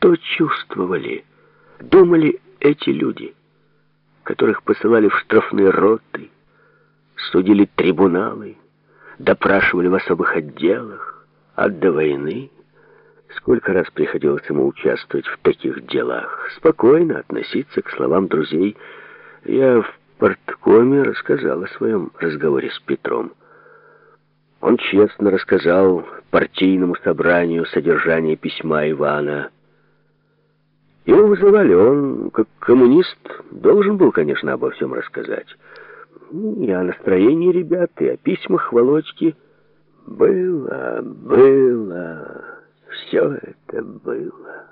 Что чувствовали, думали эти люди, которых посылали в штрафные роты, судили трибуналы, допрашивали в особых отделах, а до войны сколько раз приходилось ему участвовать в таких делах, спокойно относиться к словам друзей. Я в порткоме рассказал о своем разговоре с Петром. Он честно рассказал партийному собранию содержание письма Ивана. Его вызывали, он, как коммунист, должен был, конечно, обо всем рассказать. И о настроении ребят, и о письмах Володьки. Было, было, все это было.